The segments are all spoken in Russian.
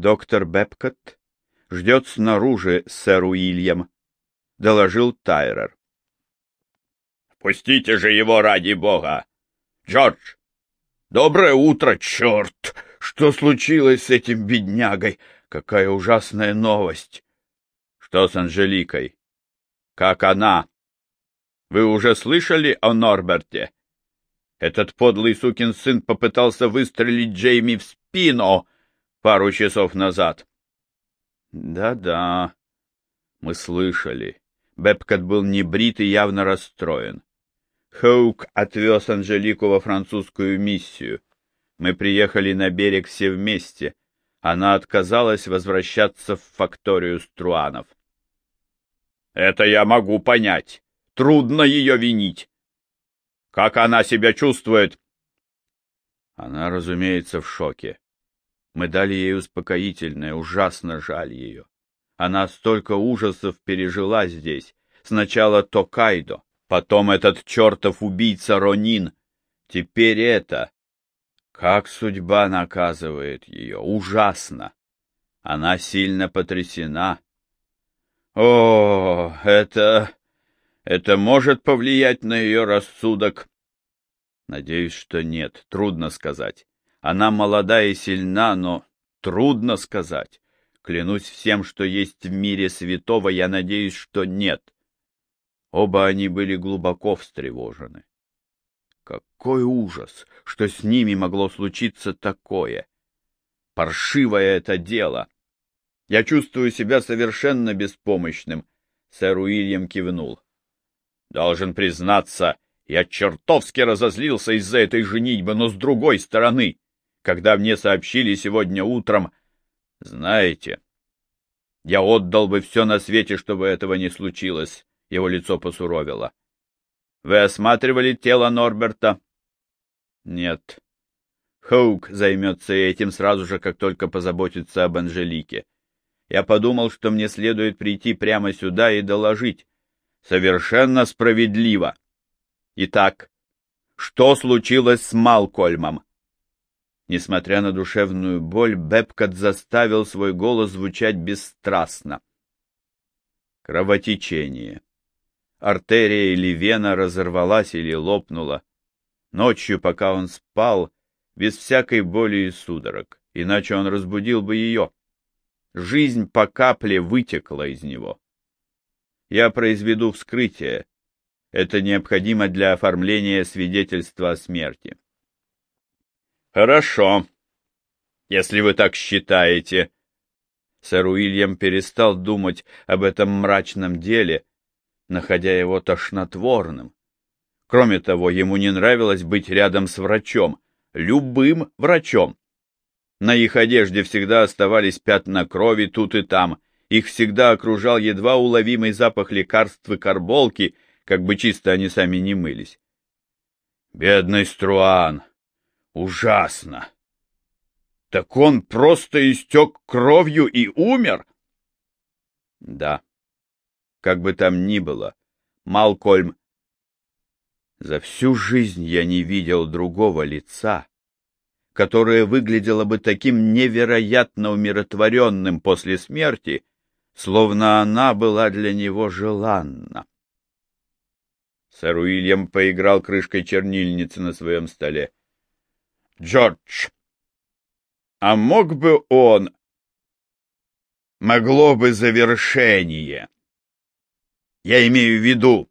Доктор Бепкот ждет снаружи, сэр Уильям, — доложил Тайрер. — Пустите же его ради бога! Джордж! Доброе утро, черт! Что случилось с этим беднягой? Какая ужасная новость! Что с Анжеликой? Как она? Вы уже слышали о Норберте? Этот подлый сукин сын попытался выстрелить Джейми в спину пару часов назад. Да-да, мы слышали. Бепкот был небрит и явно расстроен. Хоук отвез Анжелику во французскую миссию. Мы приехали на берег все вместе. Она отказалась возвращаться в факторию Струанов. Это я могу понять. Трудно ее винить. Как она себя чувствует? Она, разумеется, в шоке. Мы дали ей успокоительное, ужасно жаль ее. Она столько ужасов пережила здесь. Сначала Токайдо, потом этот чертов убийца Ронин. Теперь это. Как судьба наказывает ее. Ужасно. Она сильно потрясена. О, это... Это может повлиять на ее рассудок? Надеюсь, что нет. Трудно сказать. Она молода и сильна, но трудно сказать. Клянусь всем, что есть в мире святого, я надеюсь, что нет. Оба они были глубоко встревожены. Какой ужас, что с ними могло случиться такое! Паршивое это дело! Я чувствую себя совершенно беспомощным. Сэр Уильям кивнул. Должен признаться, я чертовски разозлился из-за этой женитьбы, но с другой стороны, когда мне сообщили сегодня утром, знаете, я отдал бы все на свете, чтобы этого не случилось. Его лицо посуровило. Вы осматривали тело Норберта? Нет. Хоук займется этим сразу же, как только позаботится об Анжелике. Я подумал, что мне следует прийти прямо сюда и доложить. Совершенно справедливо. Итак, что случилось с Малкольмом? Несмотря на душевную боль, Бепкот заставил свой голос звучать бесстрастно. Кровотечение. Артерия или вена разорвалась или лопнула. Ночью, пока он спал, без всякой боли и судорог, иначе он разбудил бы ее. Жизнь по капле вытекла из него. Я произведу вскрытие. Это необходимо для оформления свидетельства о смерти. Хорошо, если вы так считаете. Сэр Уильям перестал думать об этом мрачном деле, находя его тошнотворным. Кроме того, ему не нравилось быть рядом с врачом, любым врачом. На их одежде всегда оставались пятна крови тут и там, их всегда окружал едва уловимый запах лекарств и карболки, как бы чисто они сами не мылись. Бедный Струан! Ужасно! Так он просто истек кровью и умер? Да. Как бы там ни было, Малкольм... За всю жизнь я не видел другого лица, которое выглядело бы таким невероятно умиротворенным после смерти, словно она была для него желанна. Сэр Уильям поиграл крышкой чернильницы на своем столе. — Джордж, а мог бы он... Могло бы завершение. Я имею в виду...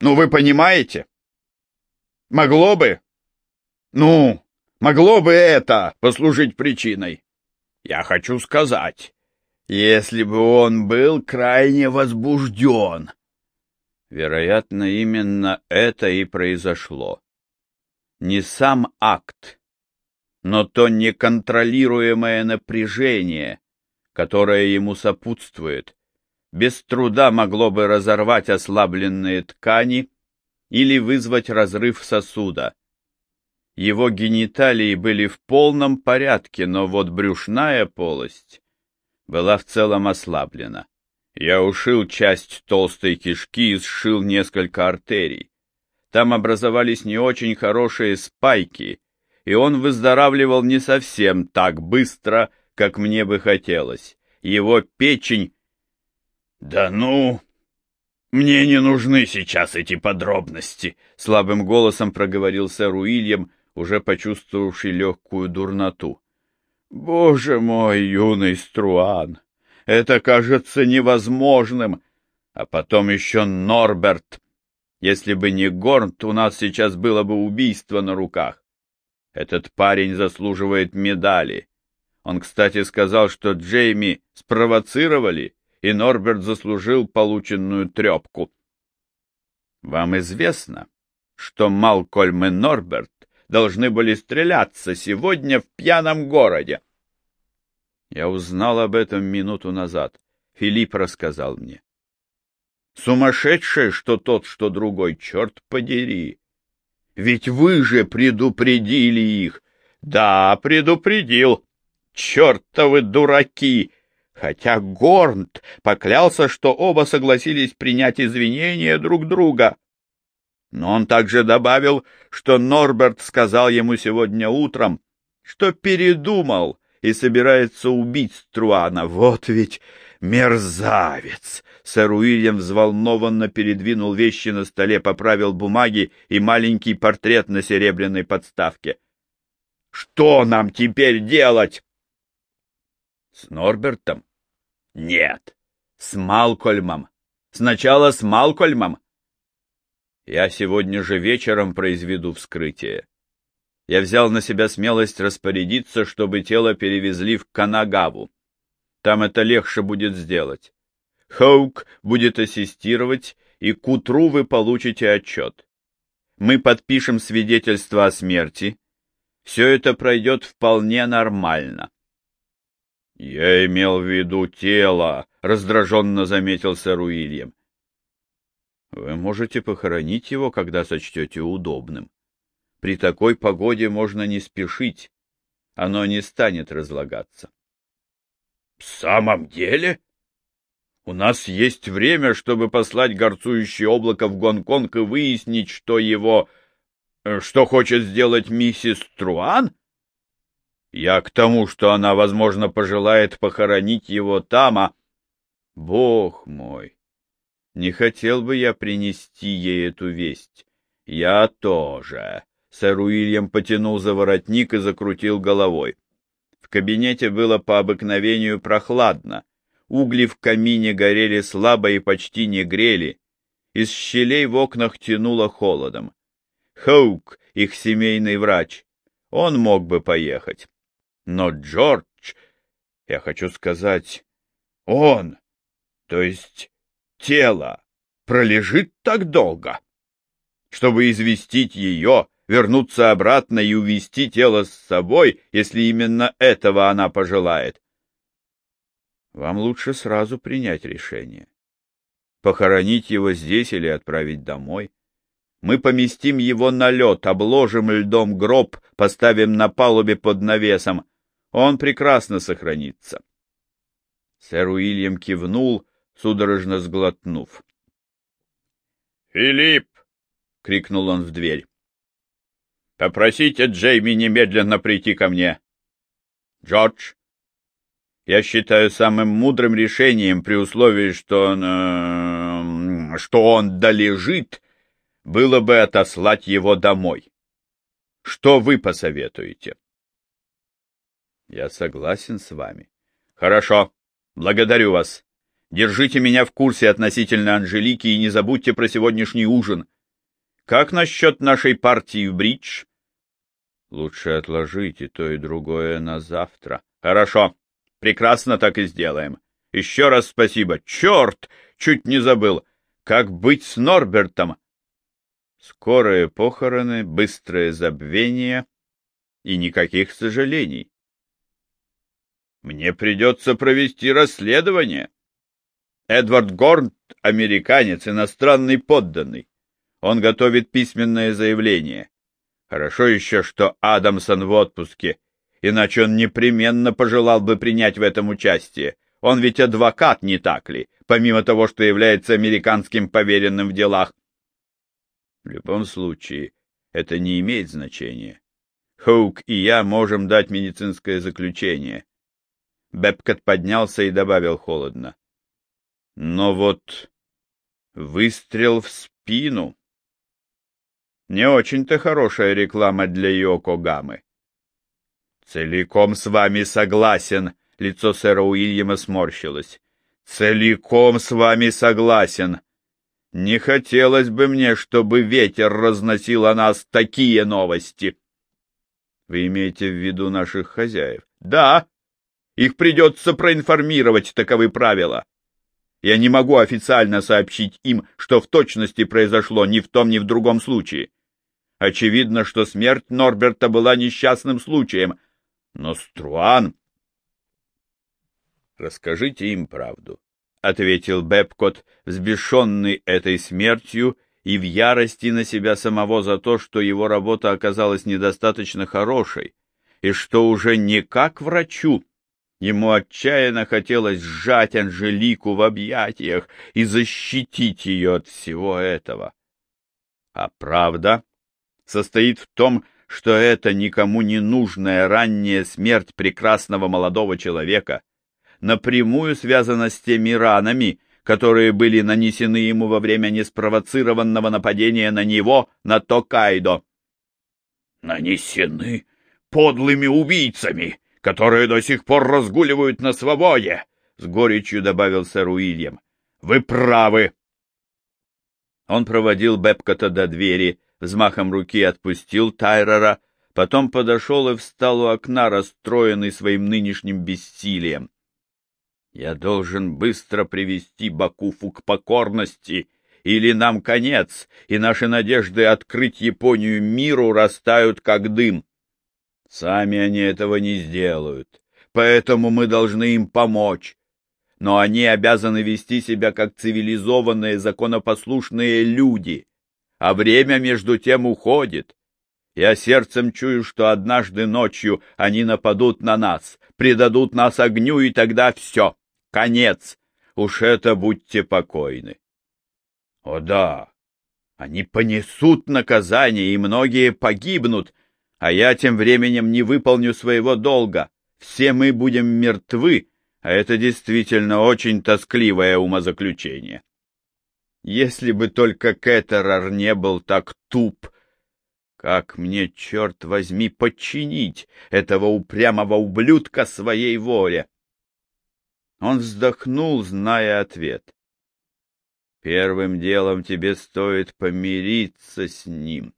Ну, вы понимаете? Могло бы... Ну, могло бы это послужить причиной. Я хочу сказать, если бы он был крайне возбужден. Вероятно, именно это и произошло. Не сам акт, но то неконтролируемое напряжение, которое ему сопутствует, без труда могло бы разорвать ослабленные ткани или вызвать разрыв сосуда. Его гениталии были в полном порядке, но вот брюшная полость была в целом ослаблена. Я ушил часть толстой кишки и сшил несколько артерий. Там образовались не очень хорошие спайки, и он выздоравливал не совсем так быстро, как мне бы хотелось. Его печень... «Да ну! Мне не нужны сейчас эти подробности!» — слабым голосом проговорил сэр Уильям, уже почувствовавший легкую дурноту. «Боже мой, юный Струан! Это кажется невозможным! А потом еще Норберт! Если бы не Горнт, у нас сейчас было бы убийство на руках. Этот парень заслуживает медали. Он, кстати, сказал, что Джейми спровоцировали, и Норберт заслужил полученную трепку. Вам известно, что Малкольм и Норберт должны были стреляться сегодня в пьяном городе? Я узнал об этом минуту назад. Филипп рассказал мне. Сумасшедшие, что тот, что другой, черт подери. Ведь вы же предупредили их. Да, предупредил. Чертовы дураки! Хотя Горнт поклялся, что оба согласились принять извинения друг друга. Но он также добавил, что Норберт сказал ему сегодня утром, что передумал и собирается убить Струана. Вот ведь мерзавец! Сэр Уильям взволнованно передвинул вещи на столе, поправил бумаги и маленький портрет на серебряной подставке. «Что нам теперь делать?» С Норбертом? Нет, с Малкольмом. Сначала с Малкольмом. Я сегодня же вечером произведу вскрытие. Я взял на себя смелость распорядиться, чтобы тело перевезли в Канагаву. Там это легче будет сделать. Хоук будет ассистировать, и к утру вы получите отчет. Мы подпишем свидетельство о смерти. Все это пройдет вполне нормально. — Я имел в виду тело, — раздраженно заметил сэр Уильям. — Вы можете похоронить его, когда сочтете удобным. При такой погоде можно не спешить. Оно не станет разлагаться. — В самом деле? У нас есть время, чтобы послать горцующее облако в Гонконг и выяснить, что его... Э, что хочет сделать миссис Труан? — я к тому, что она, возможно, пожелает похоронить его там, а... Бог мой! Не хотел бы я принести ей эту весть. Я тоже. Сэр Уильям потянул за воротник и закрутил головой. В кабинете было по обыкновению прохладно. Угли в камине горели слабо и почти не грели. Из щелей в окнах тянуло холодом. Хоук, их семейный врач, он мог бы поехать. Но Джордж, я хочу сказать, он, то есть тело, пролежит так долго, чтобы известить ее, вернуться обратно и увести тело с собой, если именно этого она пожелает. Вам лучше сразу принять решение. Похоронить его здесь или отправить домой. Мы поместим его на лед, обложим льдом гроб, поставим на палубе под навесом, он прекрасно сохранится. Сэр Уильям кивнул, судорожно сглотнув. «Филипп!» — крикнул он в дверь. «Попросите Джейми немедленно прийти ко мне. Джордж, я считаю самым мудрым решением при условии, что он, э, что он долежит, было бы отослать его домой. Что вы посоветуете?» Я согласен с вами. Хорошо. Благодарю вас. Держите меня в курсе относительно Анжелики и не забудьте про сегодняшний ужин. Как насчет нашей партии в бридж? Лучше отложите то и другое на завтра. Хорошо. Прекрасно так и сделаем. Еще раз спасибо. Черт! Чуть не забыл. Как быть с Норбертом? Скорые похороны, быстрое забвение и никаких сожалений. Мне придется провести расследование. Эдвард Горн — американец, иностранный подданный. Он готовит письменное заявление. Хорошо еще, что Адамсон в отпуске, иначе он непременно пожелал бы принять в этом участие. Он ведь адвокат, не так ли, помимо того, что является американским поверенным в делах. В любом случае, это не имеет значения. Хоук и я можем дать медицинское заключение. Бепкот поднялся и добавил холодно. Но вот выстрел в спину. Не очень-то хорошая реклама для Йокогамы. Целиком с вами согласен, лицо сэра Уильяма сморщилось. Целиком с вами согласен. Не хотелось бы мне, чтобы ветер разносил о нас такие новости. Вы имеете в виду наших хозяев? Да. Их придется проинформировать, таковы правила. Я не могу официально сообщить им, что в точности произошло ни в том, ни в другом случае. Очевидно, что смерть Норберта была несчастным случаем, но Струан... Расскажите им правду, — ответил Бепкот, взбешенный этой смертью и в ярости на себя самого за то, что его работа оказалась недостаточно хорошей, и что уже не как врачу, Ему отчаянно хотелось сжать Анжелику в объятиях и защитить ее от всего этого. А правда состоит в том, что это никому не нужная ранняя смерть прекрасного молодого человека напрямую связана с теми ранами, которые были нанесены ему во время неспровоцированного нападения на него, на Токайдо. «Нанесены подлыми убийцами!» которые до сих пор разгуливают на свободе, — с горечью добавил сэр Уильям. — Вы правы. Он проводил Бепкота до двери, взмахом руки отпустил Тайрера, потом подошел и встал у окна, расстроенный своим нынешним бессилием. «Я должен быстро привести Бакуфу к покорности, или нам конец, и наши надежды открыть Японию миру растают, как дым. Сами они этого не сделают, поэтому мы должны им помочь. Но они обязаны вести себя как цивилизованные, законопослушные люди. А время между тем уходит. Я сердцем чую, что однажды ночью они нападут на нас, предадут нас огню, и тогда все, конец. Уж это будьте покойны. О да, они понесут наказание, и многие погибнут, а я тем временем не выполню своего долга. Все мы будем мертвы, а это действительно очень тоскливое умозаключение. Если бы только Кеттерар не был так туп, как мне, черт возьми, подчинить этого упрямого ублюдка своей воле? Он вздохнул, зная ответ. Первым делом тебе стоит помириться с ним.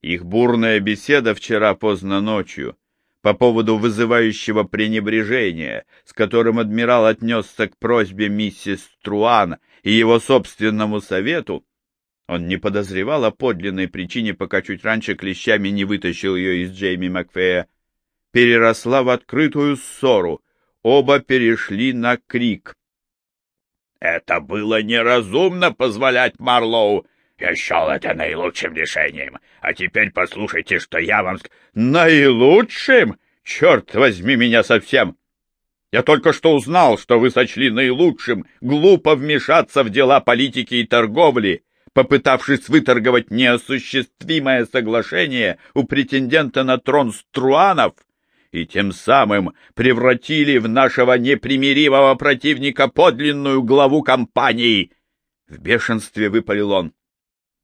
Их бурная беседа вчера поздно ночью по поводу вызывающего пренебрежения, с которым адмирал отнесся к просьбе миссис Труан и его собственному совету, он не подозревал о подлинной причине, пока чуть раньше клещами не вытащил ее из Джейми Макфея, переросла в открытую ссору. Оба перешли на крик. «Это было неразумно позволять Марлоу я счел это наилучшим решением. А теперь послушайте, что я вам... Наилучшим? Черт возьми меня совсем! Я только что узнал, что вы сочли наилучшим глупо вмешаться в дела политики и торговли, попытавшись выторговать неосуществимое соглашение у претендента на трон Струанов, и тем самым превратили в нашего непримиримого противника подлинную главу компании. В бешенстве выпалил он.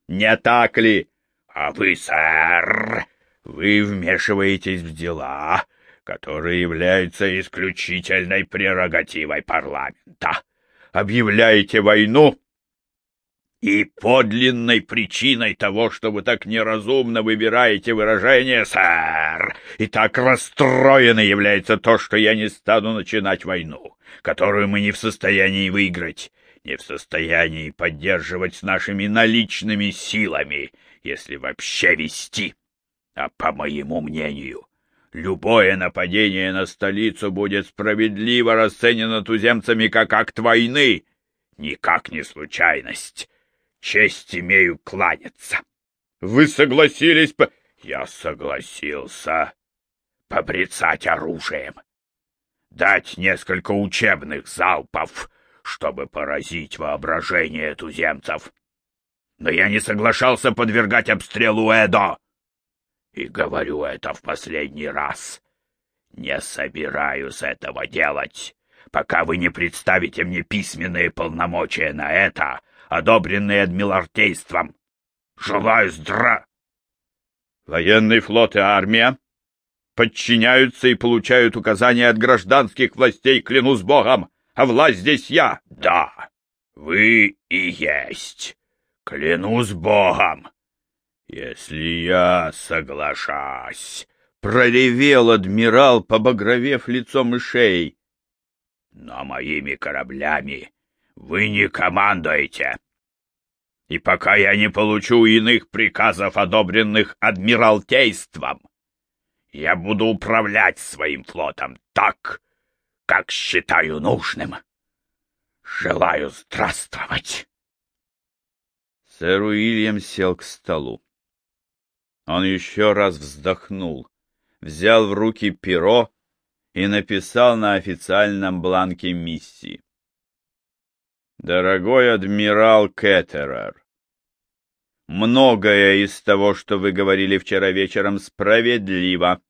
Не так ли? А вы, сэр, вы вмешиваетесь в дела, которые являются исключительной прерогативой парламента. Объявляете войну и подлинной причиной того, что вы так неразумно выбираете выражение, сэр, и так расстроены является то, что я не стану начинать войну, которую мы не в состоянии выиграть не в состоянии поддерживать с нашими наличными силами, если вообще вести. А по моему мнению, любое нападение на столицу будет справедливо расценено туземцами как акт войны, никак не случайность. Честь имею кланяться. Вы согласились по... Я согласился побрецать оружием, дать несколько учебных залпов — чтобы поразить воображение туземцев. Но я не соглашался подвергать обстрелу Эдо. И говорю это в последний раз. Не собираюсь этого делать, пока вы не представите мне письменные полномочия на это, одобренные адмиралтейством. Желаю здра... Военный флот и армия подчиняются и получают указания от гражданских властей, клянусь богом, а власть здесь я. Да, вы и есть. Клянусь богом. Если я соглашусь, проревел адмирал, побагровев лицом и шеей. Но моими кораблями вы не командуете. И пока я не получу иных приказов, одобренных адмиралтейством, я буду управлять своим флотом так, как считаю нужным. Желаю здравствовать. Сэр Уильям сел к столу. Он еще раз вздохнул, взял в руки перо и написал на официальном бланке миссии. «Дорогой адмирал Кеттерер, многое из того, что вы говорили вчера вечером, справедливо.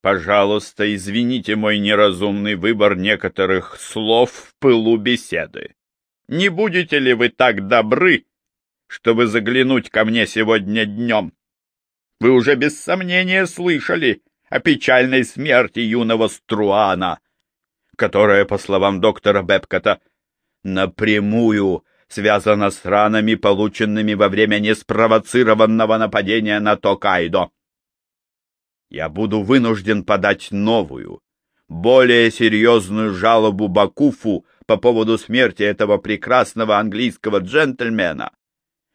Пожалуйста, извините мой неразумный выбор некоторых слов в пылу беседы. Не будете ли вы так добры, чтобы заглянуть ко мне сегодня днем? Вы уже без сомнения слышали о печальной смерти юного Струана, которая, по словам доктора Бепкота, напрямую связана с ранами, полученными во время неспровоцированного нападения на Токайдо я буду вынужден подать новую, более серьезную жалобу Бакуфу по поводу смерти этого прекрасного английского джентльмена,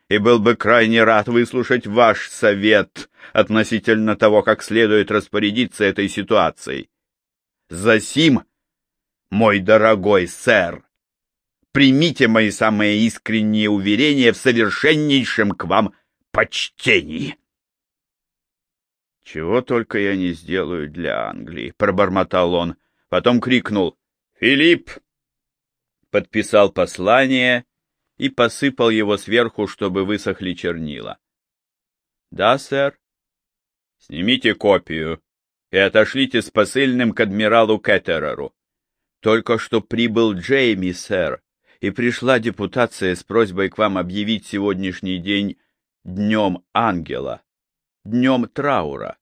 и был бы крайне рад выслушать ваш совет относительно того, как следует распорядиться этой ситуацией. Засим, мой дорогой сэр, примите мои самые искренние уверения в совершеннейшем к вам почтении. «Чего только я не сделаю для Англии», — пробормотал он. Потом крикнул «Филипп!» Подписал послание и посыпал его сверху, чтобы высохли чернила. «Да, сэр?» «Снимите копию и отошлите с посыльным к адмиралу Кеттереру. Только что прибыл Джейми, сэр, и пришла депутация с просьбой к вам объявить сегодняшний день Днем Ангела, Днем Траура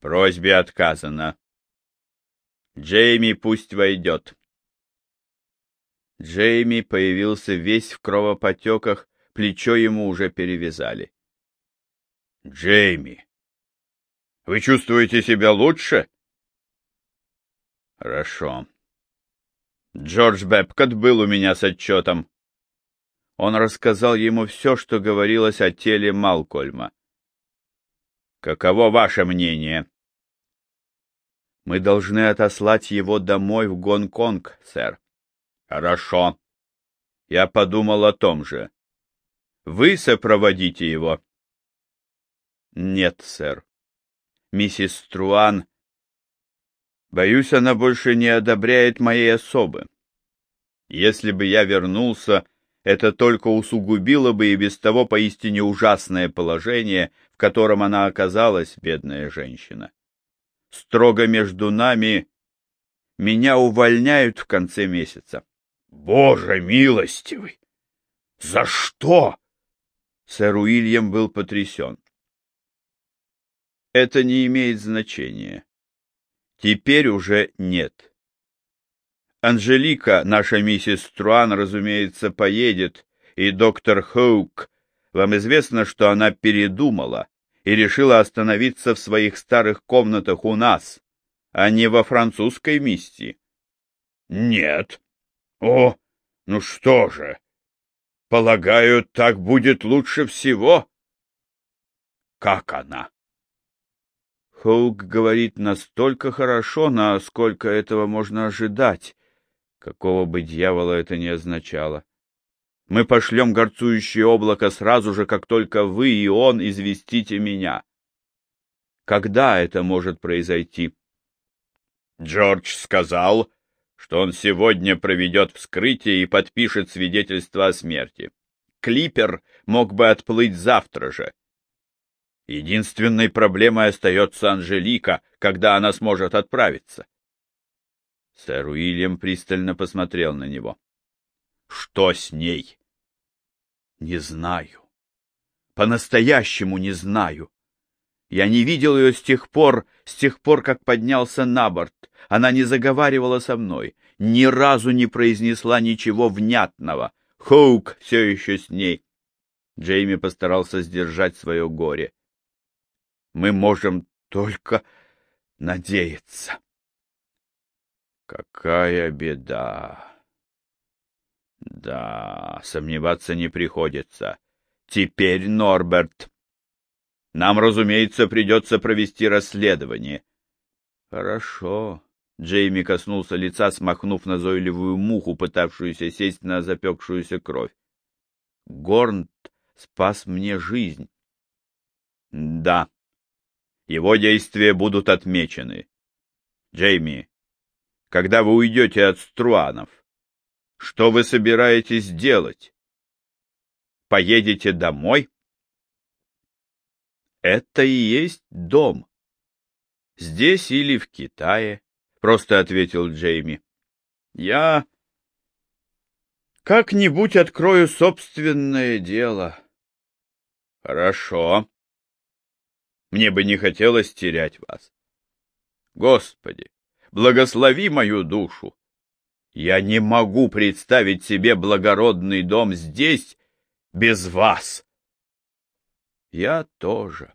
просьбе отказано. Джейми пусть войдет. Джейми появился весь в кровопотеках, плечо ему уже перевязали. — Джейми, вы чувствуете себя лучше? — Хорошо. Джордж Бепкот был у меня с отчетом. Он рассказал ему все, что говорилось о теле Малкольма. Каково ваше мнение? Мы должны отослать его домой в Гонконг, сэр. Хорошо. Я подумал о том же. Вы сопроводите его? Нет, сэр. Миссис Струан... Боюсь, она больше не одобряет моей особы. Если бы я вернулся, это только усугубило бы и без того поистине ужасное положение, в котором она оказалась, бедная женщина. Строго между нами меня увольняют в конце месяца. Боже милостивый! За что? Сэр Уильям был потрясен. Это не имеет значения. Теперь уже нет. Анжелика, наша миссис Струан, разумеется, поедет, и доктор Хоук, вам известно, что она передумала и решила остановиться в своих старых комнатах у нас, а не во французской миссии. Нет. О, ну что же. Полагаю, так будет лучше всего. Как она? Хоук говорит настолько хорошо, насколько этого можно ожидать какого бы дьявола это ни означало. Мы пошлем горцующее облако сразу же, как только вы и он известите меня. Когда это может произойти? Джордж сказал, что он сегодня проведет вскрытие и подпишет свидетельство о смерти. Клипер мог бы отплыть завтра же. Единственной проблемой остается Анжелика, когда она сможет отправиться. Сэр Уильям пристально посмотрел на него. — Что с ней? — Не знаю. По-настоящему не знаю. Я не видел ее с тех пор, с тех пор, как поднялся на борт. Она не заговаривала со мной, ни разу не произнесла ничего внятного. Хоук все еще с ней. Джейми постарался сдержать свое горе. Мы можем только надеяться. Какая беда! Да, сомневаться не приходится. Теперь, Норберт, нам, разумеется, придется провести расследование. Хорошо. Джейми коснулся лица, смахнув назойливую муху, пытавшуюся сесть на запекшуюся кровь. Горнт спас мне жизнь. Да. Его действия будут отмечены. Джейми, когда вы уйдете от Струанов, что вы собираетесь делать? Поедете домой? Это и есть дом. Здесь или в Китае, просто ответил Джейми. Я как-нибудь открою собственное дело. Хорошо. Мне бы не хотелось терять вас. Господи, благослови мою душу. Я не могу представить себе благородный дом здесь без вас. Я тоже.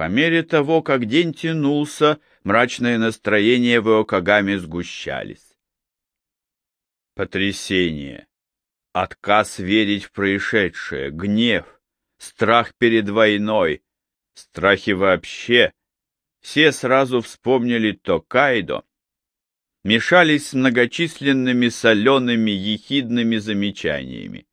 По мере того, как день тянулся, мрачное настроение в Иокагаме сгущались. Потрясение, отказ верить в происшедшее, гнев, страх перед войной, страхи вообще, все сразу вспомнили Токайдо, мешались с многочисленными солеными ехидными замечаниями.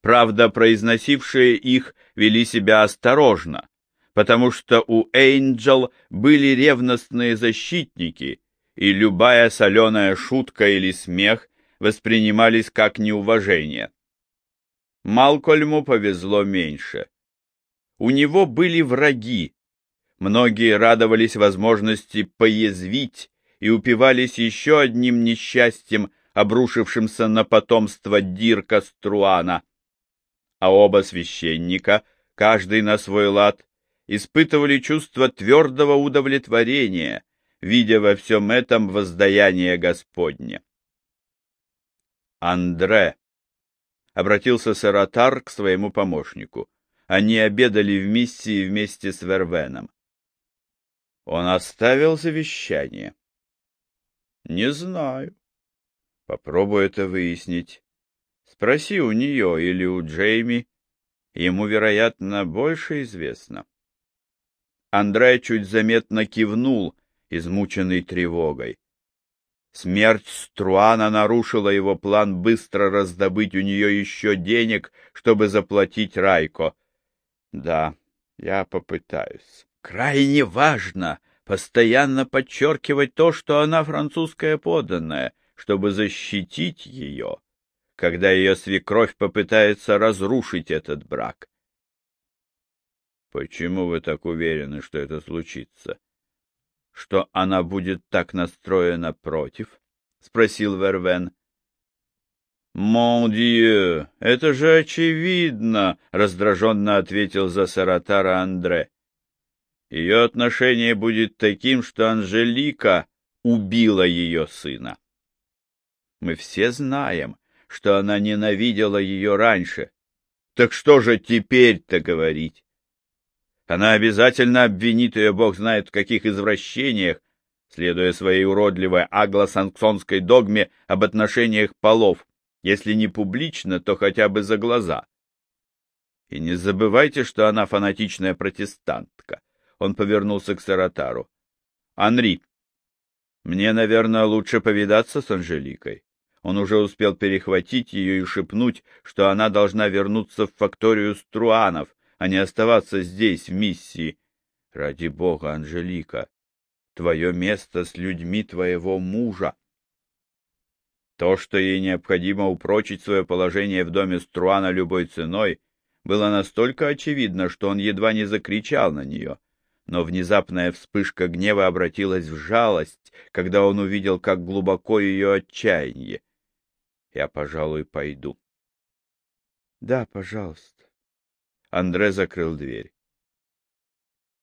Правда, произносившие их вели себя осторожно, потому что у Эйнджел были ревностные защитники, и любая соленая шутка или смех воспринимались как неуважение. Малкольму повезло меньше. У него были враги. Многие радовались возможности поязвить и упивались еще одним несчастьем, обрушившимся на потомство Дирка Струана — а оба священника, каждый на свой лад, испытывали чувство твердого удовлетворения, видя во всем этом воздаяние Господне. «Андре», — обратился Саратар к своему помощнику, — они обедали в миссии вместе с Вервеном. Он оставил завещание. Не знаю. Попробую это выяснить. Спроси у нее или у Джейми. Ему, вероятно, больше известно. Андрей чуть заметно кивнул, измученный тревогой. Смерть Струана нарушила его план быстро раздобыть у нее еще денег, чтобы заплатить Райко. Да, я попытаюсь. Крайне важно постоянно подчеркивать то, что она французская подданная, чтобы защитить ее когда ее свекровь попытается разрушить этот брак. Почему вы так уверены, что это случится? Что она будет так настроена против? спросил Вервен. «Мон Дью, это же очевидно!» — раздраженно ответил за Саратара Андре. «Ее отношение будет таким, что Анжелика убила ее сына. Мы все знаем, что она ненавидела ее раньше. Так что же теперь-то говорить? Она обязательно обвинит ее, бог знает в каких извращениях, следуя своей уродливой аглосанксонской догме об отношениях полов, если не публично, то хотя бы за глаза. И не забывайте, что она фанатичная протестантка. Он повернулся к Саратару. Анри, мне, наверное, лучше повидаться с Анжеликой. Он уже успел перехватить ее и шепнуть, что она должна вернуться в факторию Струанов, а не оставаться здесь, в миссии. Ради бога, Анжелика, твое место с людьми твоего мужа. То, что ей необходимо упрочить свое положение в доме Струана любой ценой, было настолько очевидно, что он едва не закричал на нее. Но внезапная вспышка гнева обратилась в жалость, когда он увидел, как глубоко ее отчаяние. «Я, пожалуй, пойду». «Да, пожалуйста». Андре закрыл дверь.